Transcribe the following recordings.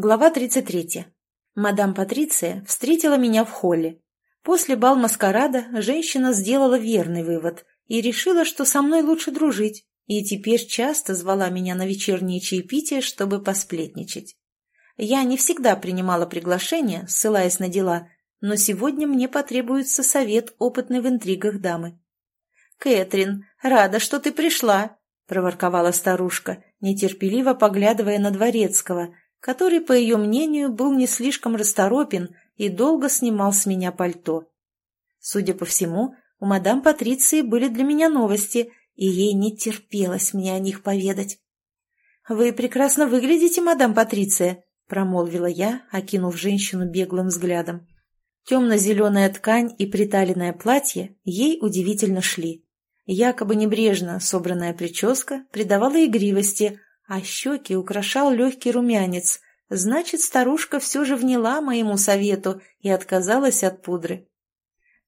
Глава 33. Мадам Патриция встретила меня в холле. После бал маскарада женщина сделала верный вывод и решила, что со мной лучше дружить, и теперь часто звала меня на вечерние чаепития, чтобы посплетничать. Я не всегда принимала приглашения, ссылаясь на дела, но сегодня мне потребуется совет опытной в интригах дамы. «Кэтрин, рада, что ты пришла», — проворковала старушка, нетерпеливо поглядывая на Дворецкого — который, по ее мнению, был не слишком расторопен и долго снимал с меня пальто. Судя по всему, у мадам Патриции были для меня новости, и ей не терпелось мне о них поведать. «Вы прекрасно выглядите, мадам Патриция», — промолвила я, окинув женщину беглым взглядом. Темно-зеленая ткань и приталенное платье ей удивительно шли. Якобы небрежно собранная прическа придавала игривости, а щеки украшал легкий румянец. Значит, старушка все же вняла моему совету и отказалась от пудры.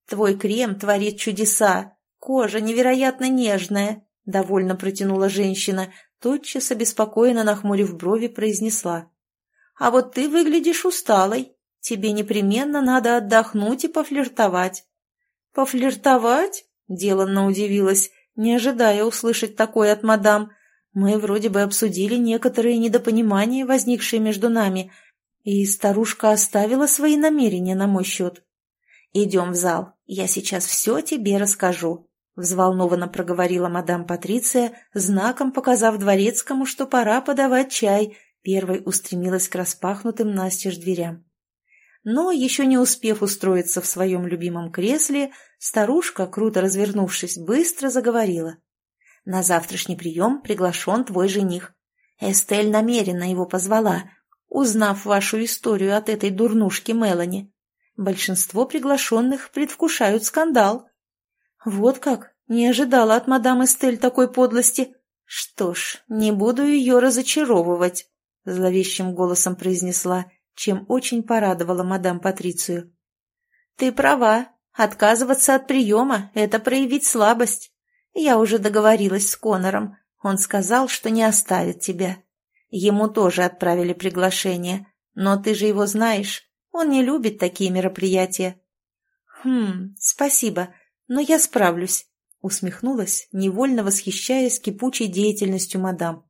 «Твой крем творит чудеса. Кожа невероятно нежная», — довольно протянула женщина, тотчас обеспокоенно нахмурив брови, произнесла. «А вот ты выглядишь усталой. Тебе непременно надо отдохнуть и пофлиртовать». «Пофлиртовать?» — деланно удивилась, не ожидая услышать такое от мадам, мы вроде бы обсудили некоторые недопонимания, возникшие между нами, и старушка оставила свои намерения на мой счет. «Идем в зал, я сейчас все тебе расскажу», — взволнованно проговорила мадам Патриция, знаком показав дворецкому, что пора подавать чай, первой устремилась к распахнутым настежь дверям. Но, еще не успев устроиться в своем любимом кресле, старушка, круто развернувшись, быстро заговорила. На завтрашний прием приглашен твой жених. Эстель намеренно его позвала, узнав вашу историю от этой дурнушки Мелани. Большинство приглашенных предвкушают скандал. Вот как, не ожидала от мадам Эстель такой подлости. Что ж, не буду ее разочаровывать, зловещим голосом произнесла, чем очень порадовала мадам Патрицию. Ты права, отказываться от приема — это проявить слабость. Я уже договорилась с Конором. Он сказал, что не оставит тебя. Ему тоже отправили приглашение. Но ты же его знаешь. Он не любит такие мероприятия. Хм, спасибо, но я справлюсь. Усмехнулась, невольно восхищаясь кипучей деятельностью мадам.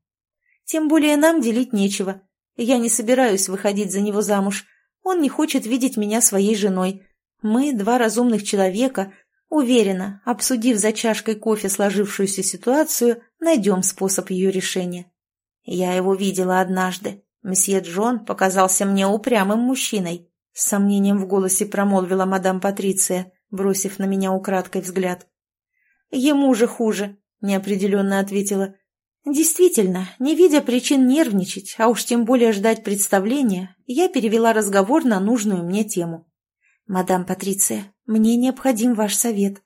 Тем более нам делить нечего. Я не собираюсь выходить за него замуж. Он не хочет видеть меня своей женой. Мы, два разумных человека, Уверена, обсудив за чашкой кофе сложившуюся ситуацию, найдем способ ее решения. Я его видела однажды. Месье Джон показался мне упрямым мужчиной. С сомнением в голосе промолвила мадам Патриция, бросив на меня украдкой взгляд. «Ему же хуже», — неопределенно ответила. Действительно, не видя причин нервничать, а уж тем более ждать представления, я перевела разговор на нужную мне тему. «Мадам Патриция, мне необходим ваш совет».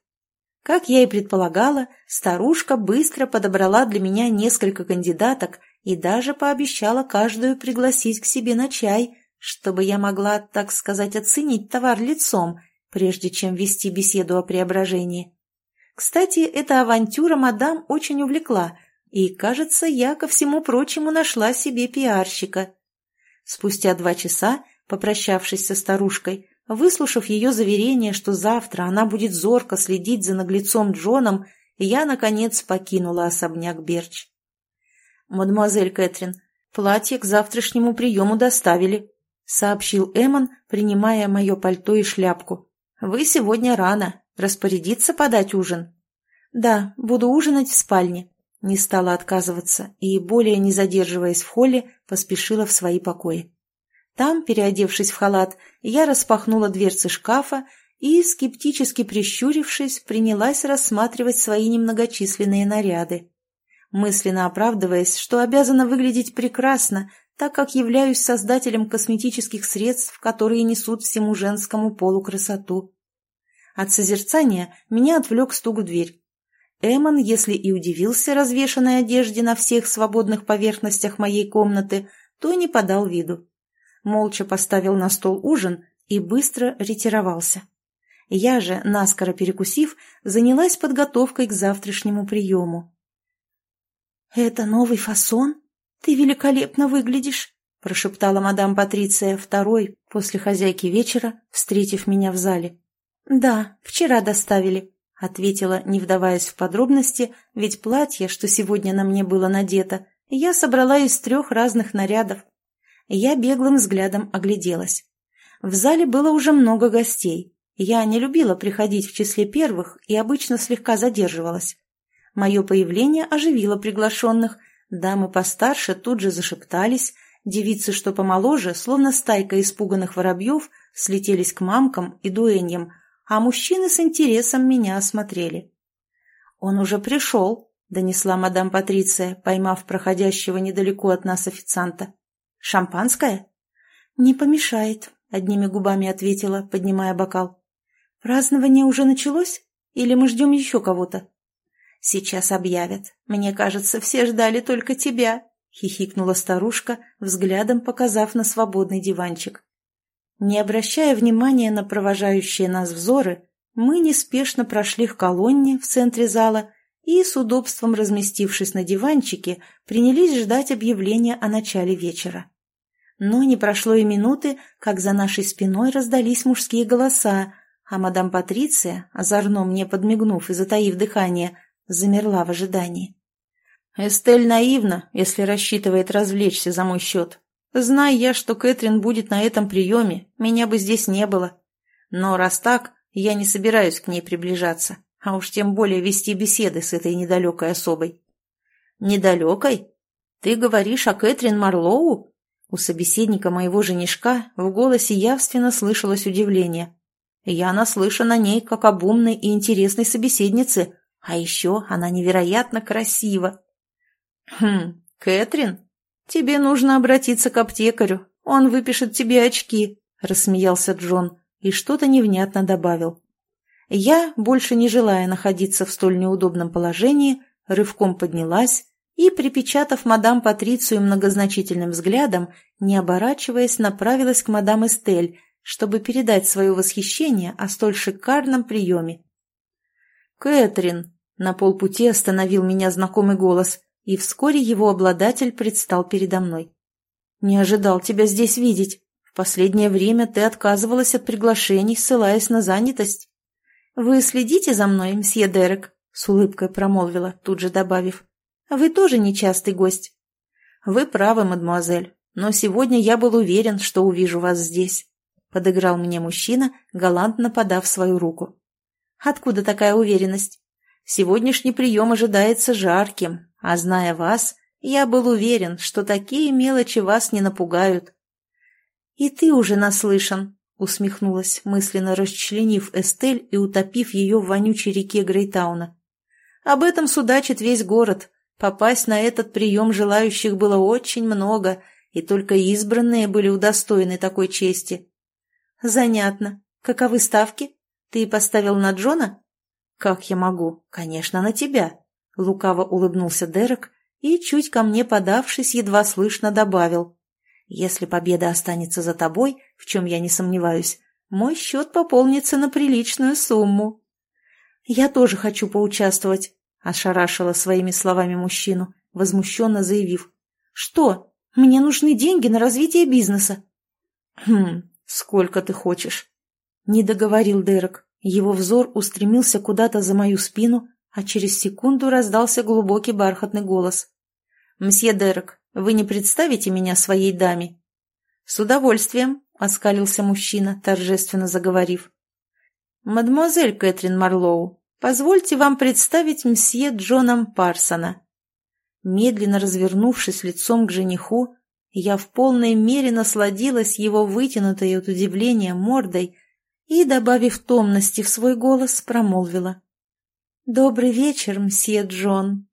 Как я и предполагала, старушка быстро подобрала для меня несколько кандидаток и даже пообещала каждую пригласить к себе на чай, чтобы я могла, так сказать, оценить товар лицом, прежде чем вести беседу о преображении. Кстати, эта авантюра мадам очень увлекла, и, кажется, я, ко всему прочему, нашла себе пиарщика. Спустя два часа, попрощавшись со старушкой, Выслушав ее заверение, что завтра она будет зорко следить за наглецом Джоном, я, наконец, покинула особняк Берч. «Мадемуазель Кэтрин, платье к завтрашнему приему доставили», — сообщил Эммон, принимая мое пальто и шляпку. «Вы сегодня рано. Распорядиться подать ужин?» «Да, буду ужинать в спальне», — не стала отказываться и, более не задерживаясь в холле, поспешила в свои покои. Там, переодевшись в халат, я распахнула дверцы шкафа и, скептически прищурившись, принялась рассматривать свои немногочисленные наряды. Мысленно оправдываясь, что обязана выглядеть прекрасно, так как являюсь создателем косметических средств, которые несут всему женскому полу красоту. От созерцания меня отвлек стук в дверь. Эмон, если и удивился развешанной одежде на всех свободных поверхностях моей комнаты, то не подал виду молча поставил на стол ужин и быстро ретировался. Я же, наскоро перекусив, занялась подготовкой к завтрашнему приему. «Это новый фасон? Ты великолепно выглядишь!» прошептала мадам Патриция второй после хозяйки вечера, встретив меня в зале. «Да, вчера доставили», — ответила, не вдаваясь в подробности, ведь платье, что сегодня на мне было надето, я собрала из трех разных нарядов. Я беглым взглядом огляделась. В зале было уже много гостей. Я не любила приходить в числе первых и обычно слегка задерживалась. Мое появление оживило приглашенных. Дамы постарше тут же зашептались, девицы, что помоложе, словно стайка испуганных воробьев, слетелись к мамкам и дуэньям, а мужчины с интересом меня осмотрели. «Он уже пришел», — донесла мадам Патриция, поймав проходящего недалеко от нас официанта. «Шампанское?» «Не помешает», — одними губами ответила, поднимая бокал. «Празднование уже началось? Или мы ждем еще кого-то?» «Сейчас объявят. Мне кажется, все ждали только тебя», — хихикнула старушка, взглядом показав на свободный диванчик. Не обращая внимания на провожающие нас взоры, мы неспешно прошли к колонне в центре зала и, с удобством разместившись на диванчике, принялись ждать объявления о начале вечера. Но не прошло и минуты, как за нашей спиной раздались мужские голоса, а мадам Патриция, озорно мне подмигнув и затаив дыхание, замерла в ожидании. Эстель наивна, если рассчитывает развлечься за мой счет. Зная я, что Кэтрин будет на этом приеме, меня бы здесь не было. Но раз так, я не собираюсь к ней приближаться, а уж тем более вести беседы с этой недалекой особой. Недалекой? Ты говоришь о Кэтрин Марлоу? У собеседника моего женишка в голосе явственно слышалось удивление. Я наслышан о ней как об умной и интересной собеседнице, а еще она невероятно красива. Хм, Кэтрин, тебе нужно обратиться к аптекарю, он выпишет тебе очки, рассмеялся Джон и что-то невнятно добавил. Я, больше не желая находиться в столь неудобном положении, рывком поднялась и, припечатав мадам Патрицию многозначительным взглядом, не оборачиваясь, направилась к мадам Эстель, чтобы передать свое восхищение о столь шикарном приеме. «Кэтрин!» На полпути остановил меня знакомый голос, и вскоре его обладатель предстал передо мной. «Не ожидал тебя здесь видеть. В последнее время ты отказывалась от приглашений, ссылаясь на занятость». «Вы следите за мной, мсье Дерек?» — с улыбкой промолвила, тут же добавив. «Вы тоже нечастый гость». «Вы правы, мадемуазель, но сегодня я был уверен, что увижу вас здесь», — подыграл мне мужчина, галантно подав свою руку. «Откуда такая уверенность?» Сегодняшний прием ожидается жарким, а зная вас, я был уверен, что такие мелочи вас не напугают. — И ты уже наслышан, — усмехнулась, мысленно расчленив Эстель и утопив ее в вонючей реке Грейтауна. — Об этом судачит весь город. Попасть на этот прием желающих было очень много, и только избранные были удостоены такой чести. — Занятно. Каковы ставки? Ты поставил на Джона? «Как я могу? Конечно, на тебя!» Лукаво улыбнулся Дерек и, чуть ко мне подавшись, едва слышно добавил. «Если победа останется за тобой, в чем я не сомневаюсь, мой счет пополнится на приличную сумму». «Я тоже хочу поучаствовать», — ошарашила своими словами мужчину, возмущенно заявив. «Что? Мне нужны деньги на развитие бизнеса». «Хм, сколько ты хочешь?» — не договорил Дерек. Его взор устремился куда-то за мою спину, а через секунду раздался глубокий бархатный голос. «Мсье Дерек, вы не представите меня своей даме?» «С удовольствием», — оскалился мужчина, торжественно заговорив. «Мадемуазель Кэтрин Марлоу, позвольте вам представить мсье Джоном Парсона». Медленно развернувшись лицом к жениху, я в полной мере насладилась его вытянутой от удивления мордой, и, добавив томности в свой голос, промолвила. «Добрый вечер, мсье Джон».